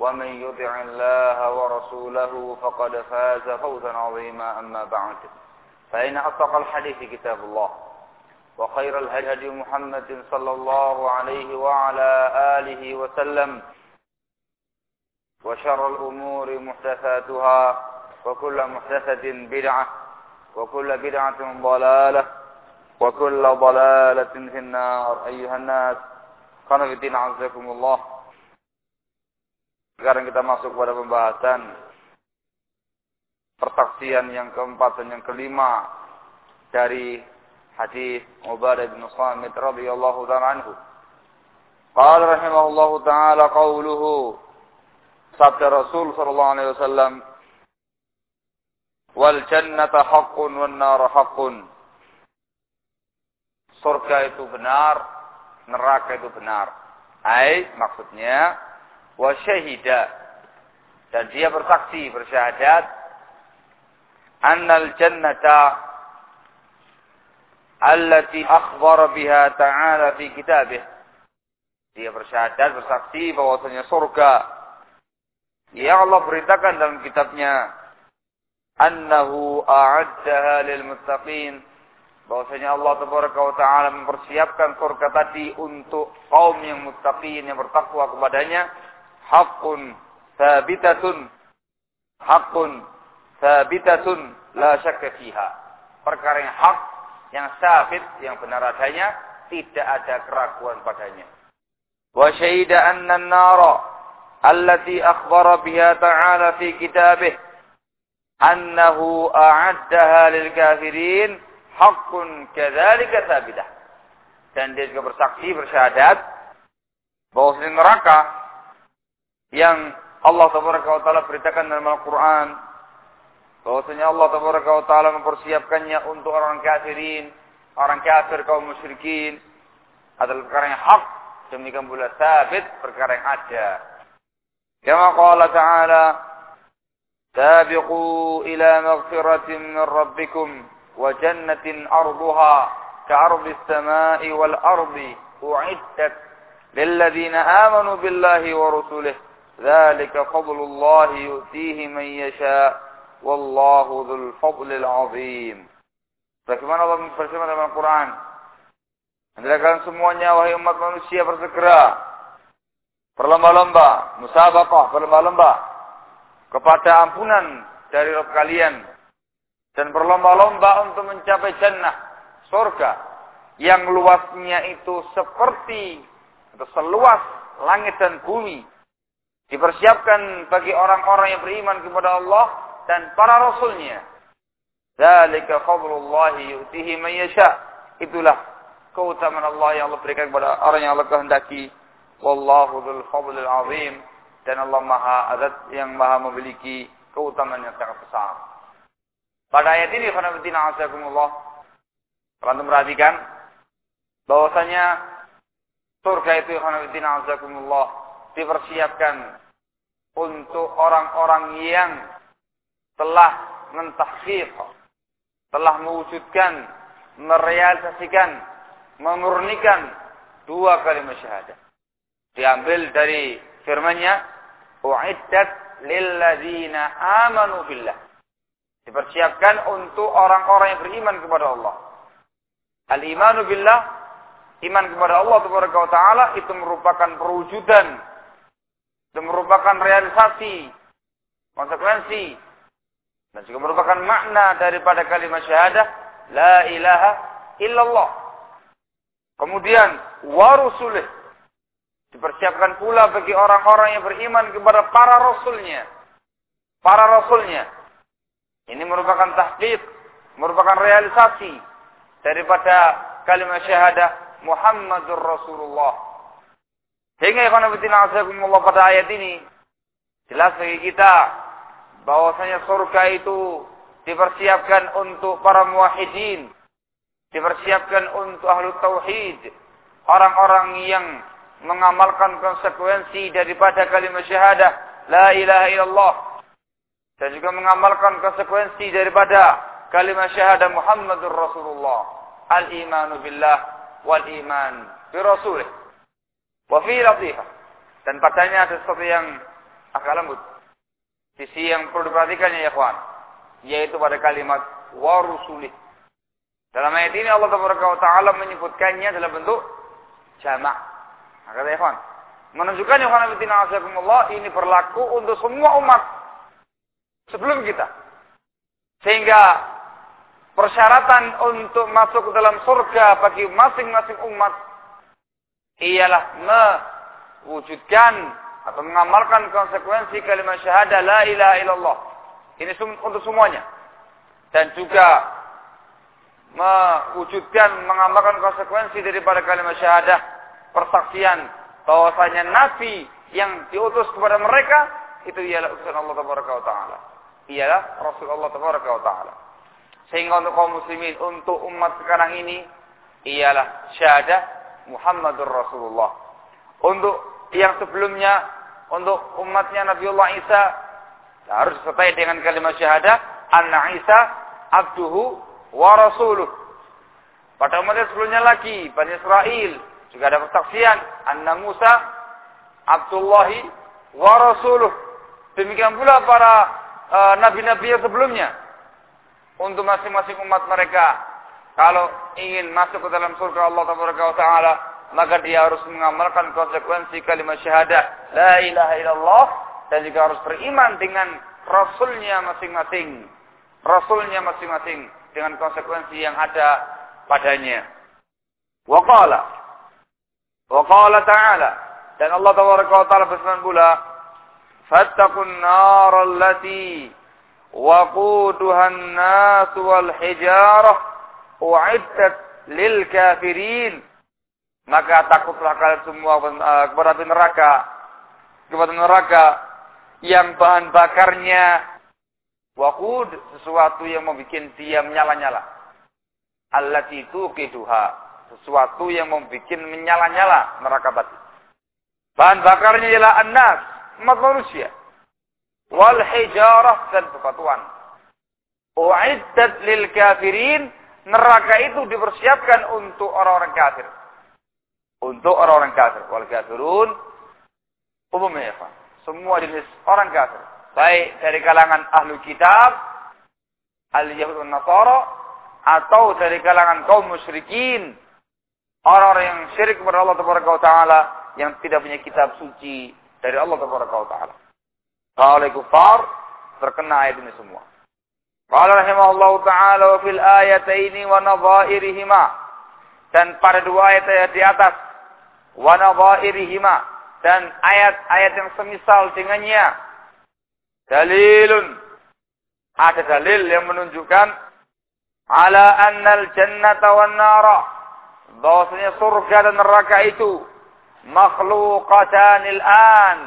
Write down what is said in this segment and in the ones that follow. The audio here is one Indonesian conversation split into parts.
ومن يطع الله ورسوله فقد فاز فوزا عظيما أما بعد. فإن أصدق الحديث كتاب الله وخير الهدي محمد صلى الله عليه وعلى آله وسلم وشر الأمور محدثاتها وكل محدثة بدعة وكل بدعة ضلالة وكل ضلالة في النار. أيها الناس الدين عزكم الله Sekarang kita masuk pada pembahasan persaksian yang keempat dan yang kelima dari hadis Ubadah bin Samit radhiyallahu taala anhu. Qala rahimahullahu taala qauluhu sabda Rasul sallallahu alaihi wasallam wal jannata haqqun wan nar haqqun. Surga itu benar, neraka itu benar. Ai maksudnya wa syahida. Dan dia bersaksi bersyahadat. Annal jannata allati akhbara biha ta'ala fi kitabih. Dia bersyahadat bersaksi bahwasanya surga. Yang Allah beritakan dalam kitabnya annahu a'addaha lil muttaqin. Bahwasanya Allah taala mempersiapkan surga tadi untuk kaum yang muttaqin yang bertakwa kepadanya haqqun thabitatun haqqun thabitatun la syakka fiha. Perkara yang hak, yang sabit, yang benar adanya, tidak ada keraguan padanya. Wa syahida anna an-nara allati akhbara biha ta'ala fi kitabih annahu a'addaha lil kafirin haqqun kadzalika thabitah. Dan dia juga bersaksi bersyahadat bahwa neraka yang Allah Taala beritakan dalam Al-Quran. Bahwasanya Allah Taala mempersiapkannya untuk orang kafirin, orang kafir kaum musyrikin. Adalah perkara yang hak demikian pula sabit perkara yang ada. Kama qala ta'ala Sabiqu ila maghfiratin min rabbikum wa jannatin arduha ka'ardi as-sama'i wal ardi u'iddat lilladhina amanu billahi wa rusulihi ذلك فضل الله يؤتيه من يشاء والله ذو الفضل العظيم Bagaimana Allah berfirman dalam Al-Quran? Hendaklah kalian semuanya, wahai umat manusia, bersegera. Berlomba-lomba, musabaqah, berlomba-lomba. Kepada ampunan dari Rabb kalian. Dan berlomba-lomba untuk mencapai jannah, surga. Yang luasnya itu seperti, atau seluas langit dan bumi dipersiapkan bagi orang-orang yang beriman kepada Allah dan para rasulnya. Zalika fadlullahi yu'tihi man yasha. Itulah keutamaan Allah yang Allah berikan kepada orang yang Allah kehendaki. Wallahu dzul fadlil azim dan Allah Maha Azat yang Maha memiliki keutamaan yang sangat besar. Pada ayat ini khonafidina azakumullah kalau anda perhatikan bahwasanya surga itu khonafidina azakumullah dipersiapkan untuk orang-orang yang telah mentahqiq telah mewujudkan, merealisasikan, memurnikan dua kalimat syahadat. Diambil dari firman-Nya, "U'iddat lilladzina amanu billah." Dipersiapkan untuk orang-orang yang beriman kepada Allah. Al-imanu billah, iman kepada Allah Taala itu merupakan perwujudan dan merupakan realisasi, konsekuensi dan juga merupakan makna daripada kalimat syahadah la ilaha illallah. Kemudian warusulih dipersiapkan pula bagi orang-orang yang beriman kepada para rasulnya. Para rasulnya ini merupakan tahqiq, merupakan realisasi daripada kalimat syahadah Muhammadur Rasulullah. Ikhwan fillah pada ayat ini jelas bagi kita bahwasanya surga itu dipersiapkan untuk para muwahhidin, dipersiapkan untuk ahlu tauhid, orang-orang yang mengamalkan konsekuensi daripada kalimat syahadah la ilaha illallah dan juga mengamalkan konsekuensi daripada kalimat syahadah Muhammadur Rasulullah. Al-imanu billah wal iman bi rasulih wa fi latifah dan padanya ada sesuatu yang agak lembut. Sisi yang perlu diperhatikan ya ikhwan yaitu pada kalimat wa rusulih. Dalam ayat ini Allah Taala menyebutkannya dalam bentuk jamak. Maka ya ikhwan menunjukkan ya ikhwan ini berlaku untuk semua umat sebelum kita. Sehingga persyaratan untuk masuk ke dalam surga bagi masing-masing umat ialah mewujudkan atau mengamalkan konsekuensi kalimat syahadah la ilaha illallah. Ini untuk semuanya. Dan juga mewujudkan mengamalkan konsekuensi daripada kalimat syahadah persaksian bahwasanya nabi yang diutus kepada mereka itu ialah utusan Allah taala ialah Rasulullah Taala. Sehingga untuk kaum muslimin, untuk umat sekarang ini ialah syahadah Muhammadur Rasulullah. Untuk yang sebelumnya, untuk umatnya Nabiullah Isa harus disertai dengan kalimat syahadah anna Isa abduhu wa rasuluh. Pada umat yang sebelumnya lagi, Bani Israel juga ada persaksian anna Musa Abdullahi wa rasuluh. Demikian pula para Eh, nabi-nabi yang sebelumnya untuk masing-masing umat mereka kalau ingin masuk ke dalam surga Allah Taala, maka dia harus mengamalkan konsekuensi kalimat syahadah, la ilaha illallah dan juga harus beriman dengan rasulnya masing-masing. Rasulnya masing-masing dengan konsekuensi yang ada padanya. Wa qala ta'ala dan Allah Taala berfirman pula fattaqun nar allati waquduhan nas wal hijarah uiddat lil kafirin. Maka takutlah kalian semua eh, kepada neraka, kepada neraka yang bahan bakarnya wakud sesuatu yang membuat dia menyala-nyala. Allati tuqiduha, sesuatu yang membuat menyala-nyala neraka batu Bahan bakarnya ialah anas, umat manusia. Wal hijarah dan bebatuan. Uiddat lil kafirin Neraka itu dipersiapkan untuk orang-orang kafir. Untuk orang-orang kafir. Wal kafirun. Umumnya ya Semua jenis orang kafir. Baik dari kalangan ahlu kitab. Al-Yahud Nasara. Atau dari kalangan kaum musyrikin. Orang-orang yang syirik kepada Allah Taala yang tidak punya kitab suci dari Allah Taala. Kalau kufar terkena ayat ini semua. Qala rahimahullah taala wa fil ayataini wa nadhairihima. Dan pada dua ayat ayat di atas wa nadhairihima. Dan ayat-ayat yang semisal dengannya dalilun. Ada dalil yang menunjukkan ala annal jannata wan nara. Bahwasanya surga dan neraka itu makhluqatanil an.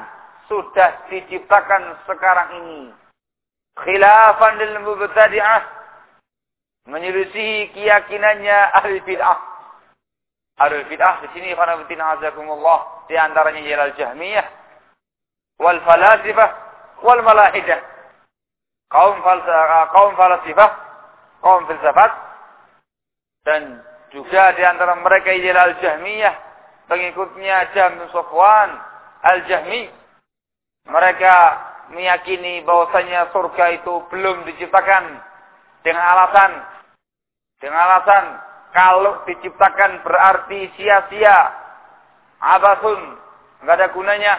Sudah diciptakan sekarang ini khilafan lil mubtadi'ah menyelisihi keyakinannya ahli bid'ah ahli bid'ah di sini khana fitina azakumullah di antaranya ialah jahmiyah wal falasifah wal malahidah kaum falsafah kaum falasifah kaum filsafat dan juga di antara mereka ialah Al-Jahmiyah, pengikutnya Jahm bin Al-Jahmi. Mereka meyakini bahwasanya surga itu belum diciptakan dengan alasan dengan alasan kalau diciptakan berarti sia-sia abasun nggak ada gunanya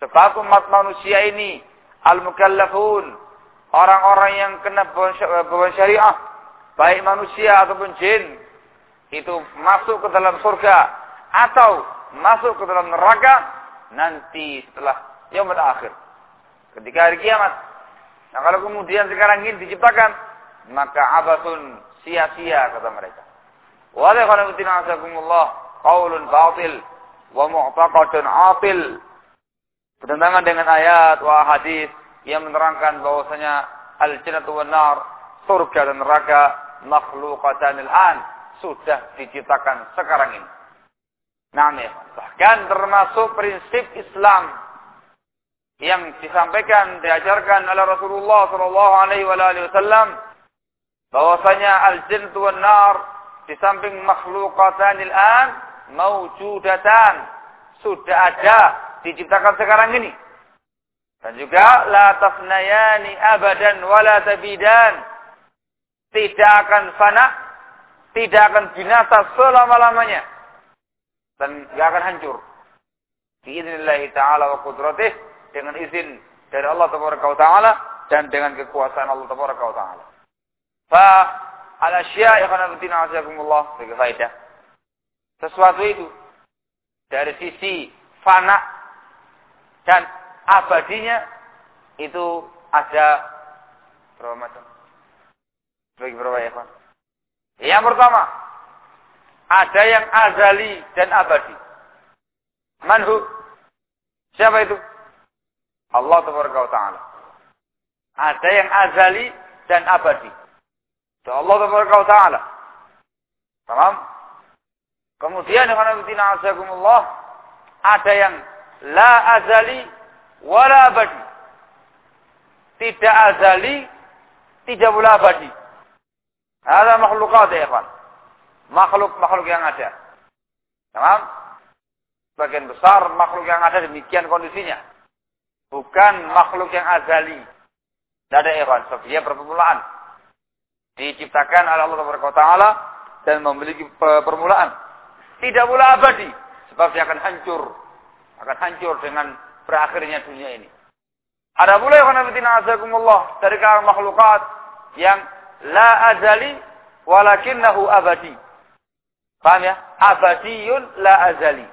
sebab umat manusia ini al-mukallafun orang-orang yang kena beban syariah baik manusia ataupun jin itu masuk ke dalam surga atau masuk ke dalam neraka nanti setelah yaumul akhir. Ketika hari kiamat. Nah kalau kemudian sekarang ini diciptakan, maka abasun sia-sia kata mereka. Wa azakumullah qaulun batil wa mu'taqadun atil. Bertentangan dengan ayat wa hadis yang menerangkan bahwasanya al-jannatu wan nar, surga dan neraka makhluqatan al-an sudah diciptakan sekarang ini. Nah, bahkan termasuk prinsip Islam yang disampaikan diajarkan oleh Rasulullah Shallallahu Alaihi Wasallam bahwasanya al jannatu wan nar di samping makhluqatanil an maujudatan sudah ada diciptakan sekarang ini. Dan juga la tafnayani abadan wala tabidan. Tidak akan fana tidak akan binasa selama-lamanya. Dan tidak akan hancur. Biiznillah taala wa qudratih dengan izin dari Allah taala dan dengan kekuasaan Allah taala. Fa al asya ikhwan fillah azakumullah sebagai faedah. Sesuatu itu dari sisi fana dan abadinya itu ada berapa macam? Bagi berapa ya, Pak? Yang pertama, ada yang azali dan abadi. Manhu? Siapa itu? Allah Taala. Ada yang azali dan abadi. Itu Allah Taala. Paham? Kemudian Allah ada yang la azali wala abadi. Tidak azali, tidak pula abadi. Ada makhlukat ya, ikhwan makhluk-makhluk yang ada. Tamam? Sebagian besar makhluk yang ada demikian kondisinya. Bukan makhluk yang azali. Tidak ada ikhwan. Dia berpermulaan. Diciptakan oleh Allah Taala dan memiliki permulaan. Tidak pula abadi. Sebab dia akan hancur. Akan hancur dengan berakhirnya dunia ini. Ada pula yang azakumullah dari kalangan makhlukat yang la azali walakinnahu abadi. Paham ya? Abadiyun la azali.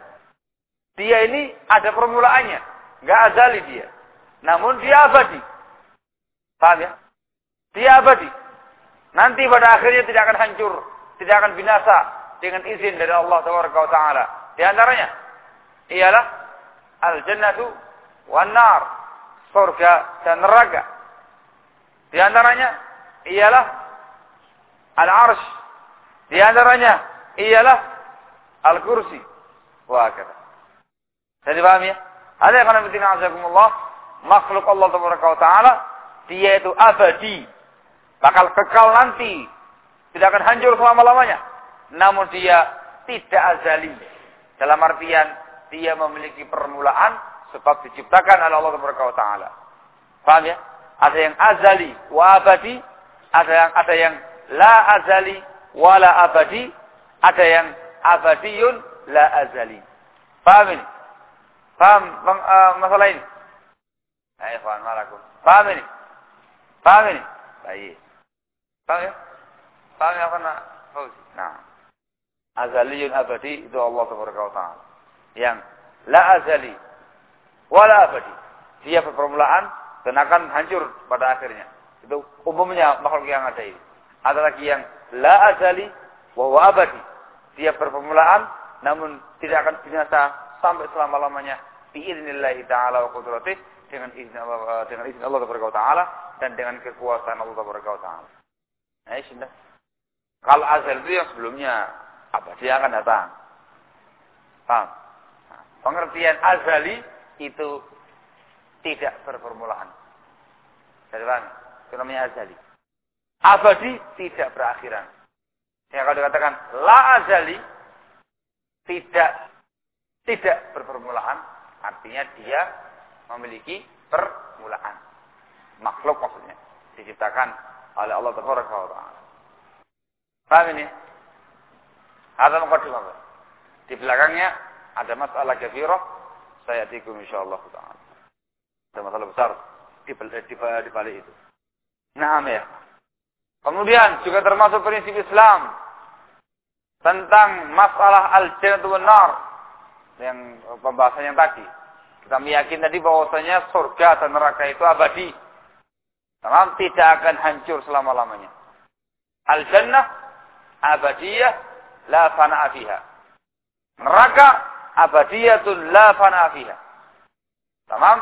Dia ini ada permulaannya. Nggak azali dia. Namun dia abadi. Paham ya? Dia abadi. Nanti pada akhirnya tidak akan hancur. Tidak akan binasa. Dengan izin dari Allah Taala. Di antaranya. Ialah. Al-jannatu wan nar. Surga dan neraka. Di antaranya. Ialah. Al-arsh. Di antaranya ialah al-kursi. Wah kata. Jadi paham ya? Ada yang akan bertina azakumullah. Makhluk Allah Taala. Dia itu abadi. Bakal kekal nanti. Tidak akan hancur selama-lamanya. Namun dia tidak azali. Dalam artian dia memiliki permulaan sebab diciptakan oleh Allah Taala. Paham ya? Ada yang azali wa abadi, ada yang ada yang la azali wala abadi, ada yang abadiyun la azali. Paham ini? Paham uh, masalah ini? Ayo, kawan, malakum. Paham ini? Paham ini? Baik. Paham ya? Paham ya, karena Fauzi? Nah. Azaliyun abadi itu Allah Subhanahu wa taala. Yang la azali wala abadi. Dia permulaan dan akan hancur pada akhirnya. Itu umumnya makhluk yang ada ini. Ada lagi yang la azali wa abadi dia berpermulaan namun tidak akan binasa sampai selama-lamanya biidznillah taala wa qudratih dengan izin Allah dengan izin Allah taala dan dengan kekuasaan Allah taala. Nah, sudah. Kalau azal itu yang sebelumnya apa dia akan datang. Paham? Nah, pengertian azali itu tidak berpermulaan. Dari mana? Itu namanya azali. abadi tidak berakhiran. Yang kalau dikatakan la azali tidak tidak berpermulaan, artinya dia memiliki permulaan. Makhluk maksudnya diciptakan oleh Allah Taala. Paham ini? Ada mukadimah. Di belakangnya ada masalah kafirah. Saya tikum insyaallah taala. Ada masalah besar di balik itu. Nah, ya. Kemudian juga termasuk prinsip Islam tentang masalah al-jannah wan nar yang pembahasan yang tadi. Kita meyakini tadi bahwasanya surga dan neraka itu abadi. Tamam tidak akan hancur selama-lamanya. Al-jannah abadiyah la fana'a fiha. Neraka abadiyatun la fana'a fiha. Tamam?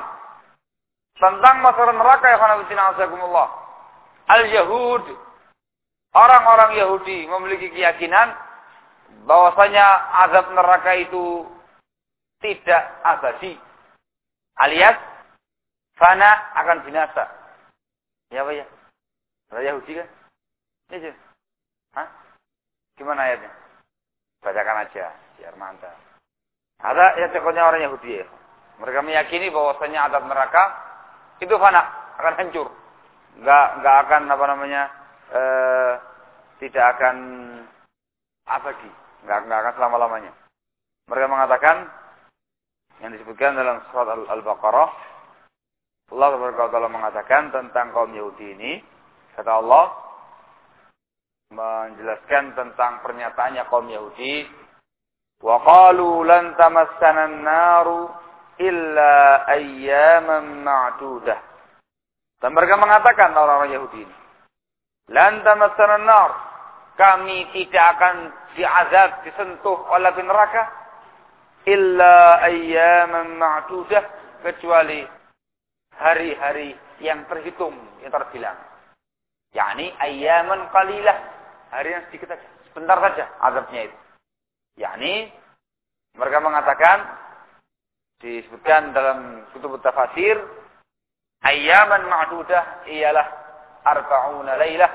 Tentang masalah neraka ya khanafitina Al-Yahud orang-orang Yahudi memiliki keyakinan bahwasanya azab neraka itu tidak abadi. Alias fana akan binasa. Ya apa ya? Yahudi kan? Ini Hah? Gimana ayatnya? Bacakan aja, biar mantap. Ada ya tokohnya orang Yahudi ya. Mereka meyakini bahwasanya adab neraka itu fana, akan hancur. Enggak enggak akan apa namanya? Eh, tidak akan abadi, enggak enggak akan selama-lamanya. Mereka mengatakan yang disebutkan dalam surat Al-Baqarah Allah Taala mengatakan tentang kaum Yahudi ini kata Allah menjelaskan tentang pernyataannya kaum Yahudi wa qalu lan tamassana an-naru illa ayyaman ma'dudah. Dan mereka mengatakan orang-orang Yahudi ini lan tamassana an-nar kami tidak akan diazab disentuh oleh neraka illa ayyaman ma'dudah kecuali hari-hari yang terhitung yang terbilang yakni ayyaman qalilah hari yang sedikit saja, sebentar saja azabnya itu. Yakni mereka mengatakan disebutkan dalam kutub tafsir ayyaman ma'dudah ialah arba'una lailah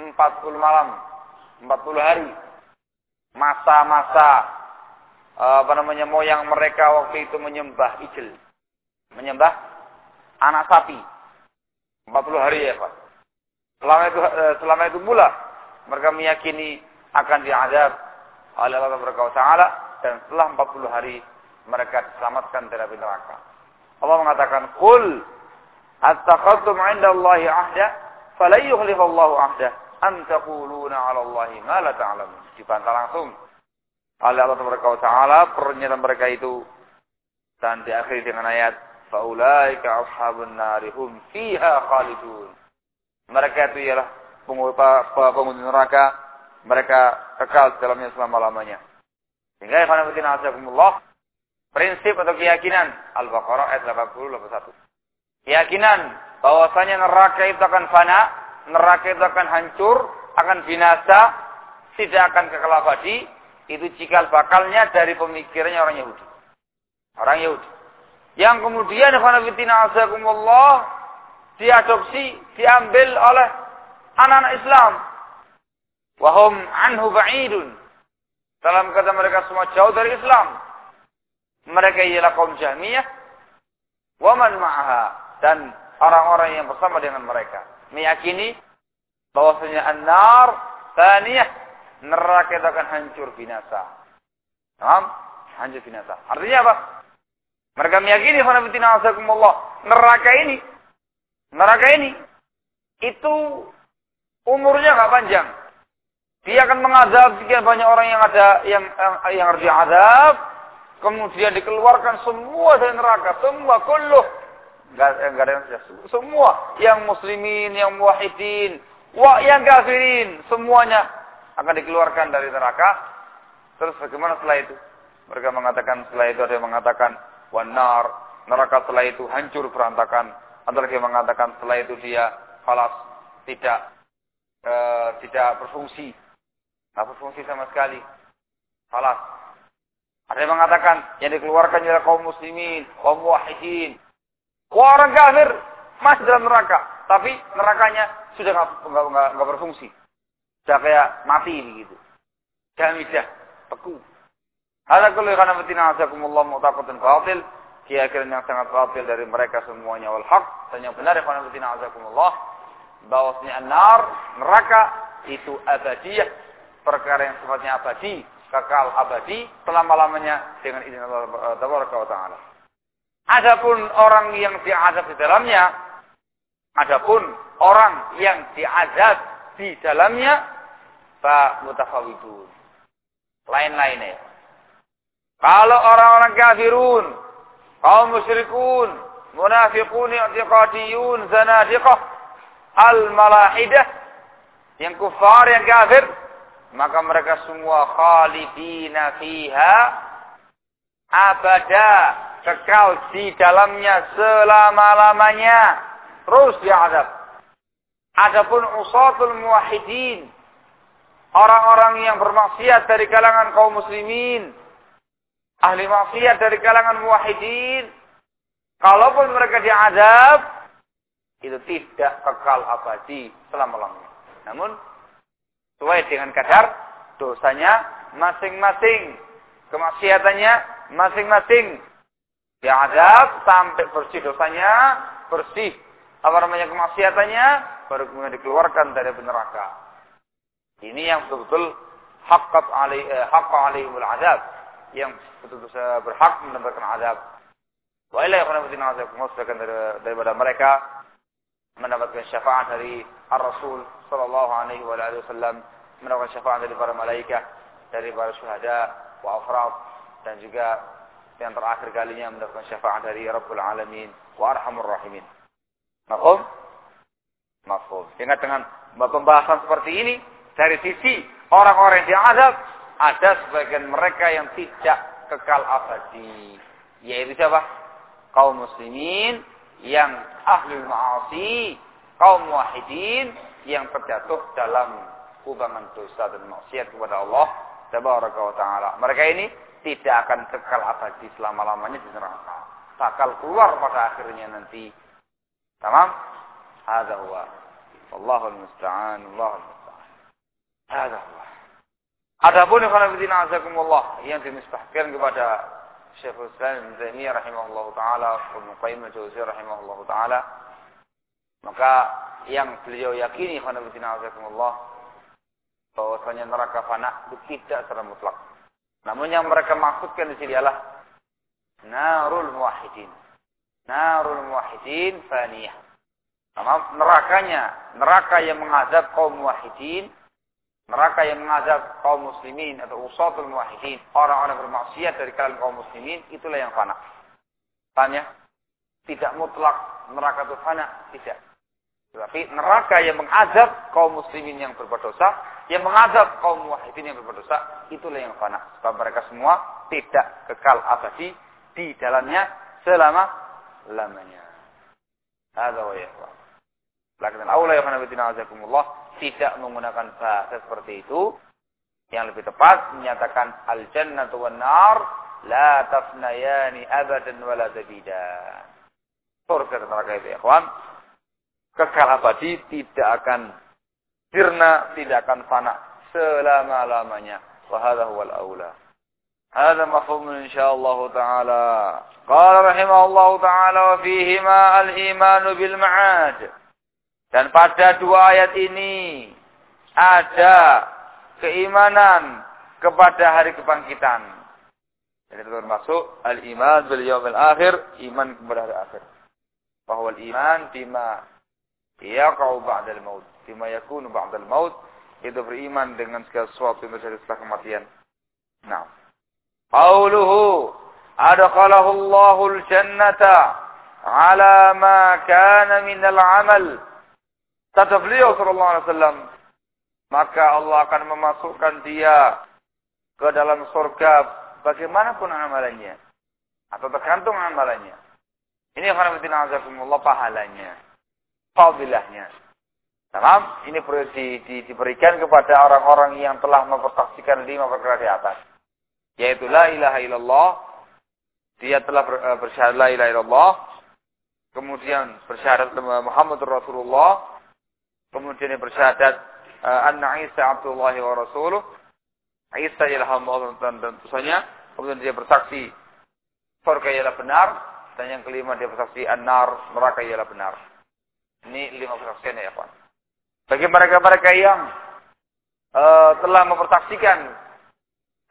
40 malam 40 hari masa-masa apa namanya moyang mereka waktu itu menyembah ijel menyembah anak sapi 40 hari ya Pak selama itu eh, selama itu pula mereka meyakini akan diadab oleh Allah Taala dan setelah 40 hari mereka diselamatkan dari neraka. Allah mengatakan, "Qul attakhadtum 'inda Allahi 'ahda, falan 'ahda, am taquluna 'ala Allahi ma la ta'lamun." Dibantah langsung oleh Allah Taala pernyataan mereka itu dan diakhiri dengan ayat faulaika ashabun narihum fiha khalidun. Mereka itu ialah penghuni neraka mereka kekal dalamnya selama-lamanya. Sehingga ikhwan fillah prinsip atau keyakinan Al-Baqarah ayat 80 81. Keyakinan bahwasanya neraka itu akan fana, neraka itu akan hancur, akan binasa, tidak akan kekal abadi, itu cikal bakalnya dari pemikirannya orang Yahudi. Orang Yahudi. Yang kemudian ikhwan fillah diadopsi, diambil oleh anak-anak Islam. Wahum anhu ba'idun. Dalam kata mereka semua jauh dari Islam. Mereka ialah kaum Jahmiyah. Waman ma'aha. Dan orang-orang yang bersama dengan mereka. Meyakini bahwasanya an-nar taniyah. Neraka itu akan hancur binasa. Paham? Hancur binasa. Artinya apa? Mereka meyakini neraka ini neraka ini itu umurnya nggak panjang. Dia akan mengazab sekian banyak orang yang ada yang yang harus diazab, kemudian dikeluarkan semua dari neraka, semua kulluh enggak enggak ada yang semua yang muslimin, yang muwahhidin, wa yang kafirin, semuanya akan dikeluarkan dari neraka. Terus bagaimana setelah itu? Mereka mengatakan setelah itu ada yang mengatakan wanar, neraka setelah itu hancur berantakan. Ada lagi yang mengatakan setelah itu dia falas tidak e, tidak berfungsi. Tidak berfungsi sama sekali. Salah. Ada yang mengatakan yang dikeluarkan adalah kaum muslimin, kaum wahidin. Orang kafir masih dalam neraka. tapi nerakanya sudah nggak berfungsi. Sudah kayak mati begitu. Jamidah, beku. Ada kullu kana fatina azakumullah mu'taqatun batil. Keyakinan yang sangat batil dari mereka semuanya wal haq dan yang benar ya kana fatina azakumullah bahwasanya an-nar neraka itu abadiyah perkara yang sifatnya abadi kekal abadi selama-lamanya dengan izin Allah Taala. Adapun orang yang diazab di dalamnya, adapun orang yang diazab di dalamnya, fa mutafawidun. Lain-lainnya. Kalau orang-orang kafirun, kaum musyrikun, munafiqun, i'tiqadiyun, zanadiqah, al-malahidah, yang kufar, yang kafir, maka mereka semua khalidina fiha abada kekal di dalamnya selama-lamanya terus diadab adapun usatul muwahhidin orang-orang yang bermaksiat dari kalangan kaum muslimin ahli maksiat dari kalangan muwahhidin kalaupun mereka diadab itu tidak kekal abadi selama-lamanya namun Sesuai dengan kadar dosanya masing-masing. Kemaksiatannya masing-masing. Diadab sampai bersih dosanya, bersih apa namanya kemaksiatannya, baru kemudian dikeluarkan dari neraka. Ini yang betul-betul haqqat alai eh, haqqa alaihimul adab yang betul-betul berhak mendapatkan adab. Wa ila yakhuna azab dari daripada mereka mendapatkan syafaat dari Ar-Rasul sallallahu alaihi wa alihi wasallam, mendapatkan syafaat dari para malaikat, dari para syuhada wa afrad dan juga yang terakhir kalinya mendapatkan syafaat dari Rabbul Alamin wa Arhamur Rahimin. Mafhum? Mafhum. Ingat dengan pembahasan seperti ini dari sisi orang-orang yang diazab ada sebagian mereka yang tidak kekal abadi. Yaitu siapa? Kaum muslimin yang ahli ma'asi, kaum muwahhidin yang terjatuh dalam kubangan dosa dan maksiat kepada Allah tabaraka wa taala. Mereka ini tidak akan kekal abadi selama-lamanya di neraka. Bakal keluar pada akhirnya nanti. Tamam? Hadza huwa. Wallahul musta'an, Allahul musta'an. Hadza huwa. Adapun ikhwan azakumullah yang dinisbahkan kepada Syekhul Islam Ibn Taimiyah rahimahullah taala, Ibnu Qayyim al-Jauziyah rahimahullah taala. Maka yang beliau yakini khanabitina azakumullah bahwasanya neraka fana itu tidak secara mutlak. Namun yang mereka maksudkan di sini adalah narul muwahhidin. Narul muwahhidin faniyah. Nah, nerakanya, neraka yang mengazab kaum muwahhidin Neraka yang mengazab kaum muslimin atau usatul muwahhidin, orang-orang bermaksiat dari kalangan kaum muslimin, itulah yang fana. Tanya, tidak mutlak neraka itu fana, tidak. Tetapi neraka yang mengazab kaum muslimin yang berbuat dosa, yang mengazab kaum muwahhidin yang berbuat dosa, itulah yang fana. Sebab mereka semua tidak kekal abadi di dalamnya selama lamanya. Ada wa ya. Lakin al-aula ya azakumullah tidak menggunakan bahasa seperti itu. Yang lebih tepat menyatakan al-jannatu wan nar la tafnayani abadan wala tabida. Surga dan neraka itu ya kawan. Kekal abadi tidak akan sirna, tidak akan fana selama-lamanya. Wa hadha huwal aula. هذا مفهوم إن شاء الله تعالى قال رحمه الله تعالى وفيهما الإيمان بالمعاد dan pada dua ayat ini ada keimanan kepada hari kebangkitan. Jadi itu termasuk al-iman bil yaumil akhir, iman kepada hari akhir. Bahwa al-iman bima yaqau ba'dal maut, bima yakunu ba'dal maut, itu beriman dengan segala sesuatu yang terjadi setelah kematian. Nah. Qauluhu adkhalahu Allahul jannata ala ma kana minal amal Kata beliau sallallahu alaihi wasallam, maka Allah akan memasukkan dia ke dalam surga bagaimanapun amalannya atau tergantung amalannya. Ini khanafitina azakumullah pahalanya, fadilahnya. Tamam, ini perlu di, di, diberikan kepada orang-orang yang telah mempersaksikan lima perkara di atas. Yaitu la ilaha illallah, dia telah eh, bersyahadat la ilaha illallah, kemudian bersyahadat Muhammad Rasulullah, kemudian dia bersyahadat uh, anna Isa Abdullah wa Rasuluh, Isa ialah hamba Allah dan tentunya, kemudian dia bersaksi surga ialah benar, dan yang kelima dia bersaksi an-nar, neraka ialah benar. Ini lima persaksian ya, Pak. Bagi mereka-mereka yang uh, telah mempersaksikan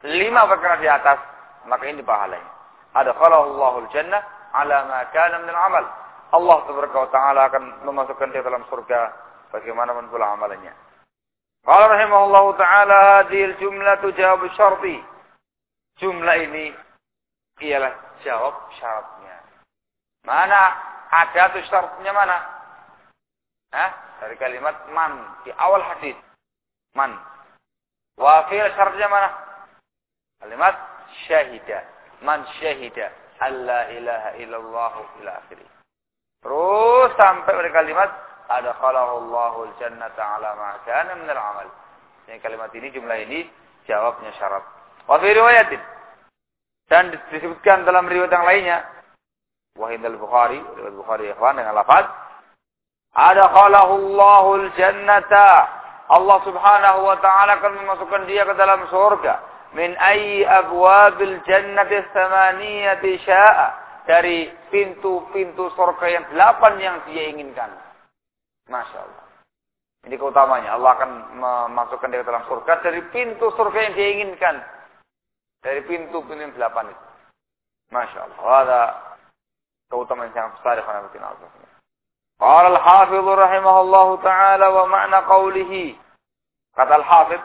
lima perkara di atas, maka ini pahalanya. Ada kalau Allahul jannah ala ma kana min amal. Allah Taala akan memasukkan dia dalam surga bagaimanapun pula amalannya. Qala rahimahullah taala hadhil jumlatu jawab syarti. Jumlah ini ialah jawab syaratnya. Mana ada tuh syaratnya mana? Hah? Dari kalimat man di awal hadis. Man. Wa fi'il syaratnya mana? Kalimat syahida. Man syahida. Allah ilaha illallah ila akhirih. Terus sampai pada kalimat ada Allahul jannata ala ma kana min al-amal. Ini kalimat ini jumlah ini jawabnya syarat. Wa fi riwayatin dan disebutkan dalam riwayat yang lainnya Wahid al-Bukhari, riwayat Bukhari ikhwan dengan lafaz ada Allahul jannata Allah Subhanahu wa taala akan memasukkan dia ke dalam surga min ayyi abwabil jannati tsamaniyati sya'a dari pintu-pintu surga yang delapan yang dia inginkan. Masya Allah. Ini keutamanya. Allah akan memasukkan dia ke dalam surga dari pintu surga yang dia inginkan. Dari pintu-pintu yang delapan itu. Masya Allah. Ada keutamaan yang sangat besar. Qala al-Hafidh rahimahullahu taala wa ma'na qawlihi. Kata al-Hafidh,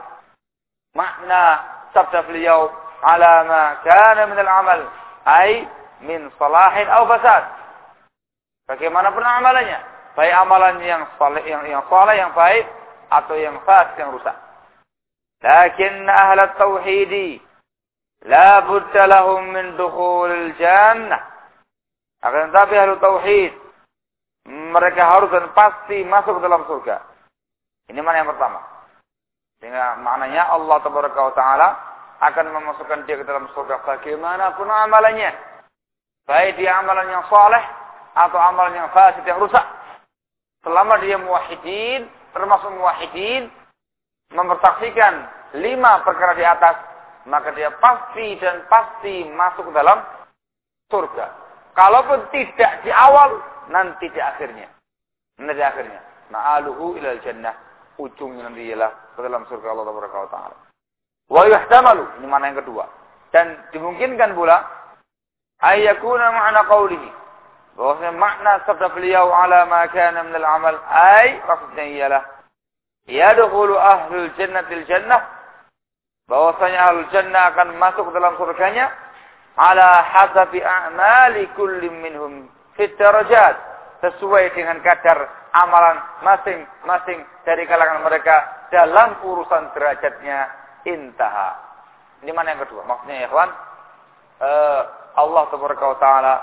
makna sabda beliau ala ma kana min al-amal ay min salahin atau fasad. Bagaimanapun amalannya, baik amalan yang saleh yang yang saleh yang baik atau yang fasid yang rusak. Lakin ahli tauhid la budda lahum min dukhulil jannah. Akan tetapi ahli tauhid mereka harus dan pasti masuk dalam surga. Ini mana yang pertama. Sehingga maknanya Allah Taala akan memasukkan dia ke dalam surga bagaimanapun amalannya. Baik dia amalan yang saleh atau amalan yang fasid yang rusak. Selama dia muwahhidin, termasuk muwahhidin, mempersaksikan lima perkara di atas, maka dia pasti dan pasti masuk ke dalam surga. Kalaupun tidak di awal, nanti di akhirnya. Nanti di akhirnya. Ma'aluhu ilal jannah. Ujungnya nanti ialah ke dalam surga Allah Taala. Wa yuhtamalu. Ini mana yang kedua. Dan dimungkinkan pula ayyakuna ma'na qawlihi bahwasanya makna sabda beliau ala ma kana min al-amal ay maksudnya ialah yadkhulu ahlul jannatil jannah bahwasanya ahlul jannah akan masuk dalam surganya ala hasabi a'mali kulli minhum fit darajat sesuai dengan kadar amalan masing-masing dari kalangan mereka dalam urusan derajatnya intaha. Ini mana yang kedua? Maksudnya ya kawan, uh, Allah Taala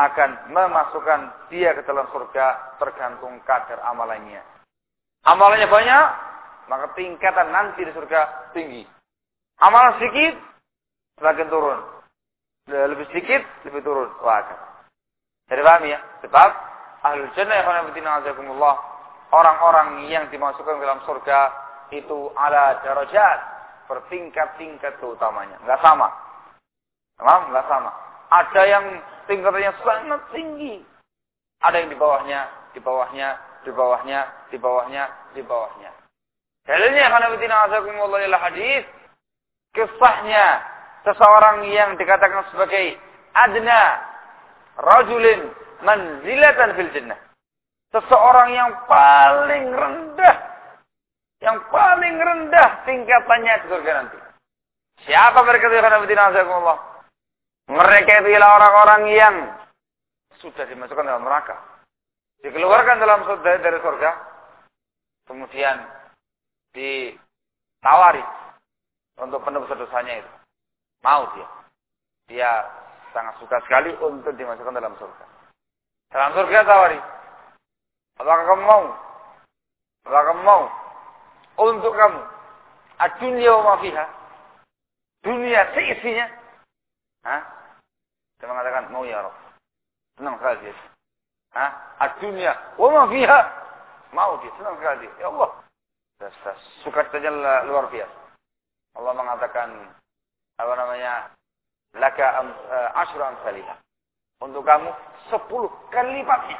akan memasukkan dia ke dalam surga tergantung kadar amalannya. Amalannya banyak, maka tingkatan nanti di surga tinggi. Amalan sedikit, semakin turun. Lebih sedikit, lebih turun. Wah, Jadi paham ya? Sebab ahli jannah yang orang-orang yang dimasukkan ke dalam surga itu ala darajat bertingkat-tingkat keutamanya. Enggak sama. Enggak sama. Ada yang tingkatannya sangat tinggi. Ada yang di bawahnya, di bawahnya, di bawahnya, di bawahnya, di bawahnya. Dalilnya karena betina azakumullah ila hadis. Kisahnya seseorang yang dikatakan sebagai adna rajulin manzilatan fil jannah. Seseorang yang paling rendah yang paling rendah tingkatannya di surga nanti. Siapa mereka itu azakumullah? Mereka itu ialah orang-orang yang sudah dimasukkan dalam neraka. Dikeluarkan dalam dari surga. Kemudian ditawari untuk penebus dosanya itu. Mau dia. Dia sangat suka sekali untuk dimasukkan dalam surga. Dalam surga tawari. Apakah kamu mau? Apakah kamu mau? Untuk kamu. Adunya wa mafiha. Dunia seisinya. Hah? Dia mengatakan, mau ya Rabb. Senang sekali dia. Ah, dunia wa ma fiha. Mau dia senang sekali. Ya Allah. Suka saja luar biasa. Allah mengatakan apa namanya? Laka am, uh, asyru amsalihah. Untuk kamu sepuluh kali lipatnya.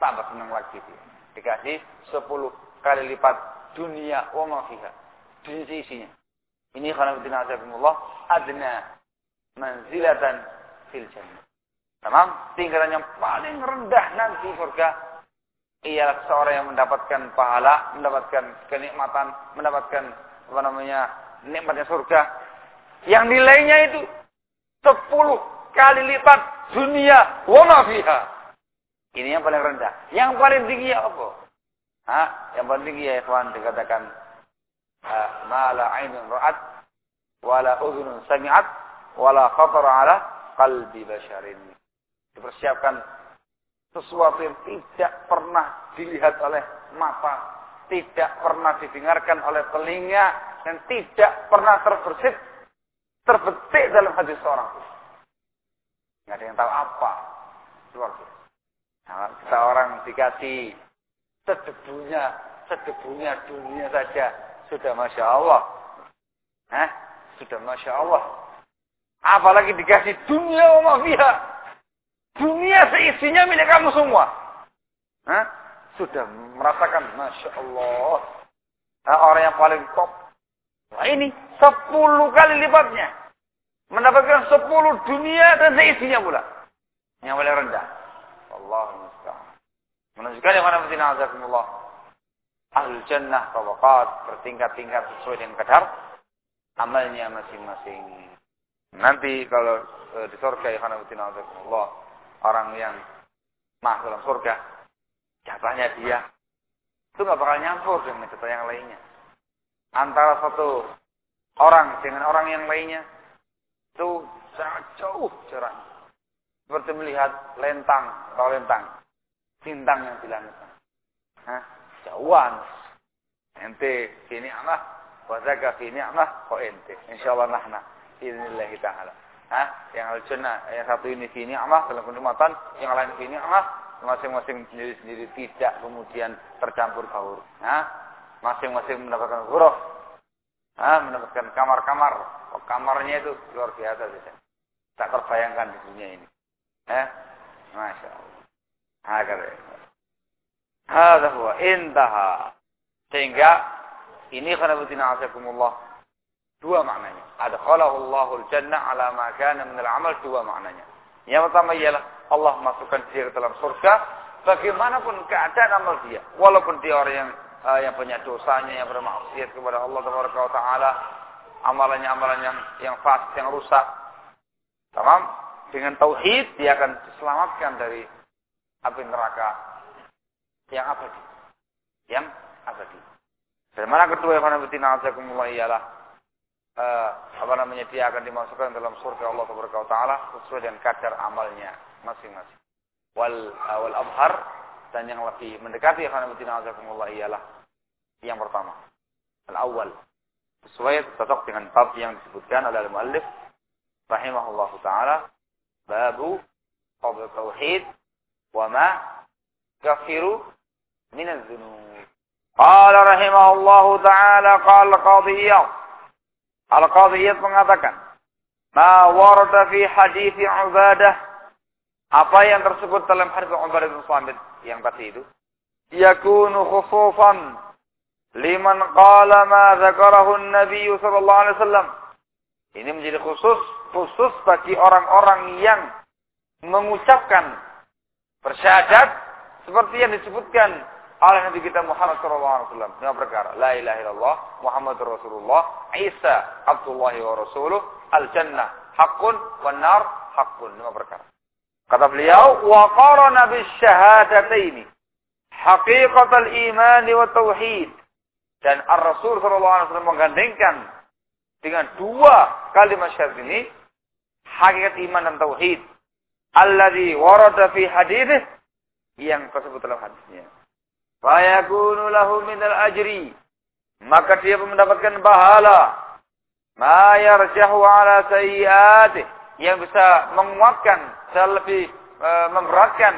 Tambah senang lagi dia. Dikasih sepuluh kali lipat dunia wa ma fiha. Dunia isinya. Ini karena azakumullah adna manzilatan fil jannah. Tamam? Tingkatan yang paling rendah nanti surga ialah seorang yang mendapatkan pahala, mendapatkan kenikmatan, mendapatkan apa namanya nikmatnya surga. Yang nilainya itu sepuluh kali lipat dunia wa fiha. Ini yang paling rendah. Yang paling tinggi ya apa? Hah? Yang paling tinggi ya ikhwan dikatakan ma la ainun ra'at wala udhunun sami'at wala khatara ala qalbi basharin. Dipersiapkan sesuatu yang tidak pernah dilihat oleh mata, tidak pernah didengarkan oleh telinga, dan tidak pernah terbersit, terbetik dalam hati seorang. Tidak ada yang tahu apa. Luar biasa. Nah, kita orang dikasih sedebunya, sedebunya dunia saja sudah masya Allah. Hah? Sudah masya Allah. Apalagi dikasih dunia wa fiha. Dunia seisinya milik kamu semua. Hah? Sudah merasakan masya Allah. Nah, orang yang paling top. Nah ini sepuluh kali lipatnya. Mendapatkan sepuluh dunia dan seisinya pula. Yang paling rendah. Allah musta'an. Menunjukkan yang mana mesti na'azakumullah ahlul jannah tabaqat bertingkat-tingkat sesuai dengan kadar amalnya masing-masing. Nanti kalau e, di surga ya Allah orang yang masuk dalam surga jatahnya dia itu nggak bakal nyampur dengan jatah yang lainnya. Antara satu orang dengan orang yang lainnya itu sangat jauh jaraknya. Seperti melihat lentang atau lentang bintang yang di langit. Hah? jauhan. Ente fi ni'mah wa zaka fi ni'mah kok ente. Insyaallah nahna bismillah taala. Hah? Yang al-jannah yang satu ini fi ni'mah dalam kenikmatan, yang lain fi ni'mah masing-masing sendiri-sendiri tidak kemudian tercampur baur. Hah? Masing-masing mendapatkan huruf. Hah? Mendapatkan kamar-kamar. Kamarnya itu luar biasa saja. Tak terbayangkan di dunia ini. Eh? Masya Allah. Hakata. Hadha huwa intaha. Sehingga ini karena betina asakumullah dua maknanya. Adkhalahu Allahul jannah ala ma kana min al-amal dua maknanya. Yang pertama ialah Allah masukkan dia ke dalam surga bagaimanapun keadaan amal dia. Walaupun dia orang yang uh, yang punya dosanya yang bermaksiat kepada Allah taala, amalannya amalan yang yang fas, yang rusak. Tamam? Dengan tauhid dia akan diselamatkan dari api neraka yang abadi. Yang abadi. Dan mana kedua yang betina azakumullah ialah uh, apa namanya dia akan dimasukkan dalam surga Allah Taala sesuai dengan kadar amalnya masing-masing. Wal uh, wal abhar dan yang lebih mendekati yang betina azakumullah ialah yang pertama. Al awal sesuai cocok dengan bab yang disebutkan oleh al-muallif rahimahullah taala babu qab tauhid wa ma yaghfiru min adh-dhunub qala rahimahullah taala qala qadhiyah al-qadhiyah mengatakan ma warada fi hadis ubadah. Apa yang tersebut dalam hadis Ubadah bin Samit yang tadi itu? Yakunu liman qala ma dzakarahu an-nabiy sallallahu alaihi wasallam. Ini menjadi khusus khusus bagi orang-orang yang mengucapkan bersyahadat seperti yang disebutkan oleh Nabi kita Muhammad SAW. Lima perkara. La ilaha illallah, Muhammad Rasulullah, Isa, Abdullah wa Rasuluh, Al-Jannah, Hakun, wa Nar, Hakun. Lima perkara. Kata beliau, wa qarana bis syahadataini. Haqiqat al-iman wa tauhid. Dan Ar-Rasul SAW menggandengkan dengan dua kalimat syahadat ini, hakikat iman dan tauhid. Alladhi warada fi hadithih, yang tersebut dalam hadisnya. Fayakunu lahu minal ajri. Maka dia mendapatkan pahala. Ma yarjahu ala sayyiatih. Yang bisa menguatkan, lebih e, memberatkan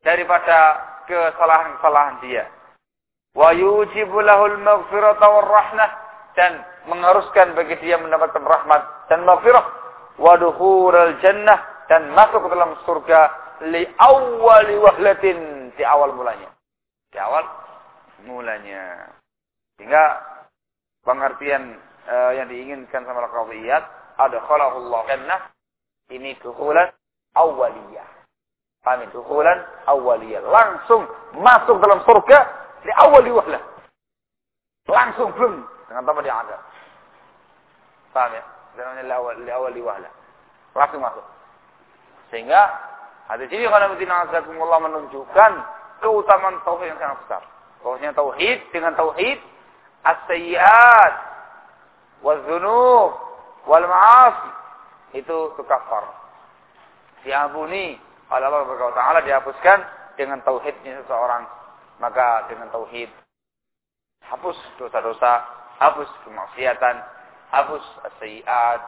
daripada kesalahan-kesalahan dia. Wa yujibu lahul maghfirata war rahmah dan mengharuskan bagi dia mendapatkan rahmat dan maghfirah wa dukhulal jannah dan masuk ke dalam surga li awwali wahlatin di awal mulanya. Di awal mulanya. Sehingga pengertian uh, yang diinginkan sama al-qadhiyat ada khalaqullah jannah ini dukhulan awaliyah. Paham Dukhulan awaliyah. Langsung masuk dalam surga di awal wahlah. Langsung belum dengan tanpa dia ada. Paham ya? Awal di awal wahlah. Langsung masuk. Sehingga hadis ini kalau Allah menunjukkan keutamaan tauhid yang sangat besar. Bahwasanya tauhid dengan tauhid as-sayyi'at waz-dzunub wal ma'asi itu tukafar. Diampuni oleh Allah Taala dihapuskan dengan tauhidnya seseorang. Maka dengan tauhid hapus dosa-dosa, hapus kemaksiatan, hapus asyiat,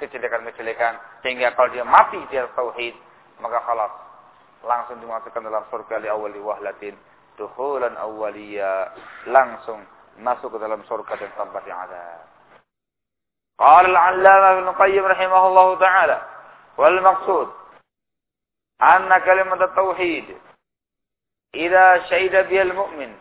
kejelekan-kejelekan sehingga kalau dia mati di atas tauhid maka kalah langsung dimasukkan dalam surga li awali wahlatin duhulan awaliya langsung masuk ke dalam surga dan yang ada. Qala al-'Allamah Ibnu Qayyim rahimahullahu taala wal maqsud anna kalimat at-tauhid إذا شهد بها المؤمن.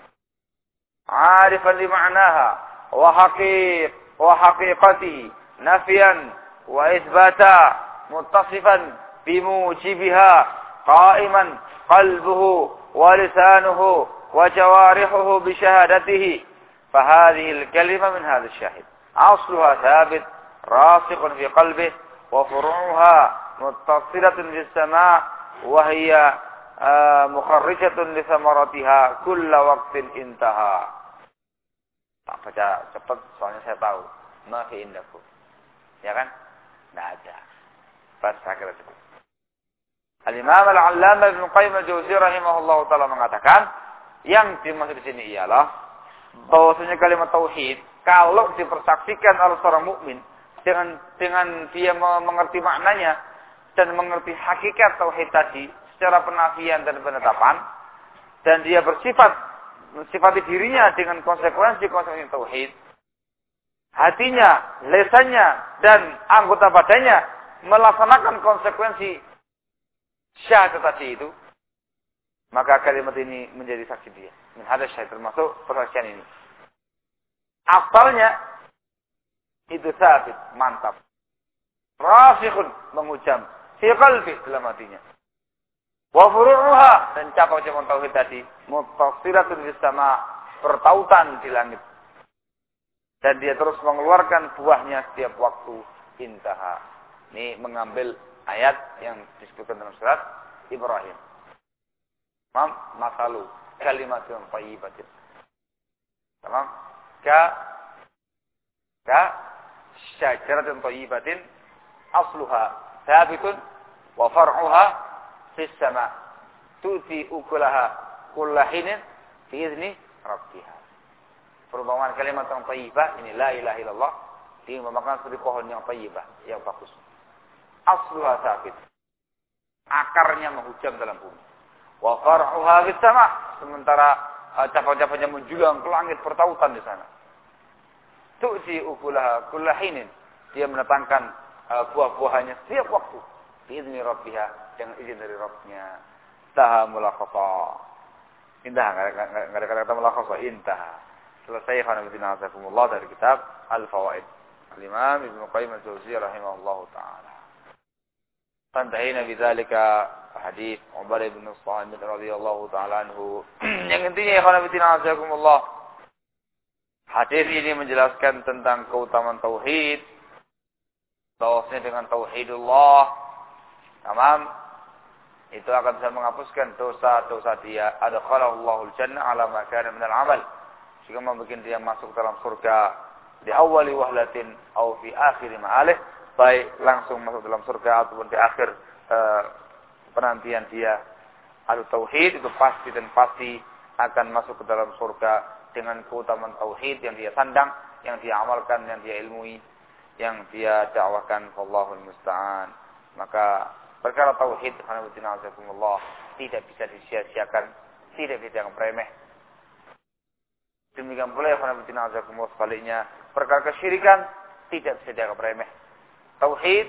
عارفا لمعناها. وحقيق وحقيقته. نفيا. وإثباتا. متصفا بموجبها. قائما. قلبه. ولسانه. وجوارحه بشهادته. فهذه الكلمة من هذا الشاهد. أصلها ثابت. راسخ في قلبه. وفروعها متصلة بالسماء وهي Ah, mukharrijatun li samaratiha kulla waqtin intaha. Tak baca cepat soalnya saya tahu. Ma fi indaku. Ya kan? Tidak ada. Baca kira cepat. Al-Imam Al-Allama Ibn Qayyim Al-Jauzi rahimahullahu ta'ala mengatakan, yang dimaksud di sini ialah, bahwasanya kalimat tauhid, kalau dipersaksikan oleh seorang mukmin dengan dengan dia mengerti maknanya dan mengerti hakikat tauhid tadi, secara penafian dan penetapan dan dia bersifat sifati dirinya dengan konsekuensi-konsekuensi tauhid hatinya, lesannya dan anggota badannya melaksanakan konsekuensi syahadat tadi itu maka kalimat ini menjadi saksi dia. Min hadis syahid termasuk persaksian ini. Asalnya itu sabit, mantap. Rasikhun mengucam fi dalam hatinya. Wa furu'uha dan cabang-cabang tauhid tadi muttasilatun bis sama bertautan di langit. Dan dia terus mengeluarkan buahnya setiap waktu intaha. Ini mengambil ayat yang disebutkan dalam surat Ibrahim. Mam masalu kalimatun thayyibatin. Tamam? ka ka syajaratin thayyibatin asluha thabitun wa far'uha fis sama tuti ukulaha kullahinin fi izni rabbiha perumpamaan kalimat yang thayyibah ini la ilaha illallah diumpamakan seperti pohon yang thayyibah yang bagus asluha thabit akarnya menghujam dalam bumi wa far'uha fis sama sementara uh, cabang-cabangnya menjulang ke langit pertautan di sana. Tu'ti ukulaha kullahinin. Dia mendatangkan uh, buah-buahannya setiap waktu. Biizni rabbiha. Dengan izin dari Rabbnya. Taha mulakhasa. Indah. Nggak ada kata-kata mulakhasa. Intaha. Selesai khanabitina azakumullah dari kitab Al-Fawaid. Al-Imam Ibn Qayyim Al-Jawziyah rahimahullah ta'ala. Fantahina bidzalika hadis Umar bin Sa'id radhiyallahu taala anhu. Yang intinya ya khana azakumullah. Hadis ini menjelaskan tentang keutamaan tauhid. Bahwasanya dengan tauhidullah tamam itu akan bisa menghapuskan dosa-dosa dia. Ada Allahul jannah ala ma kana minal amal. Jika membuat dia masuk dalam surga di awali wahlatin atau fi akhir ma'alih baik langsung masuk dalam surga ataupun di akhir uh, penantian dia al tauhid itu pasti dan pasti akan masuk ke dalam surga dengan keutamaan tauhid yang dia sandang, yang dia amalkan, yang dia ilmui, yang dia dakwahkan Allahul musta'an. Maka Perkara tauhid, tidak bisa disia-siakan, tidak bisa yang remeh. Demikian pula ya sebaliknya, perkara kesyirikan tidak bisa dianggap remeh. Tauhid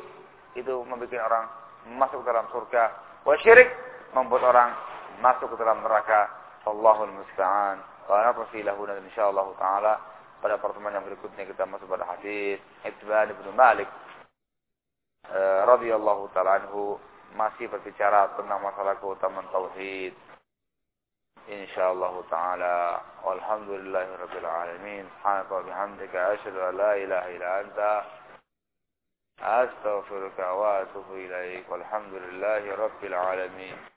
itu membuat orang masuk dalam surga. Wa syirik membuat orang masuk ke dalam neraka. Allahul musta'an. Wa dan insyaallah taala pada pertemuan yang berikutnya kita masuk pada hadis Ibn bin Malik radhiyallahu taala anhu masih berbicara tentang masalah keutamaan tauhid. Insyaallah taala walhamdulillahirabbil alamin. Subhanaka wa bihamdika asyhadu an la ilaha illa anta astaghfiruka wa atubu ilaik. Walhamdulillahi rabbil alamin.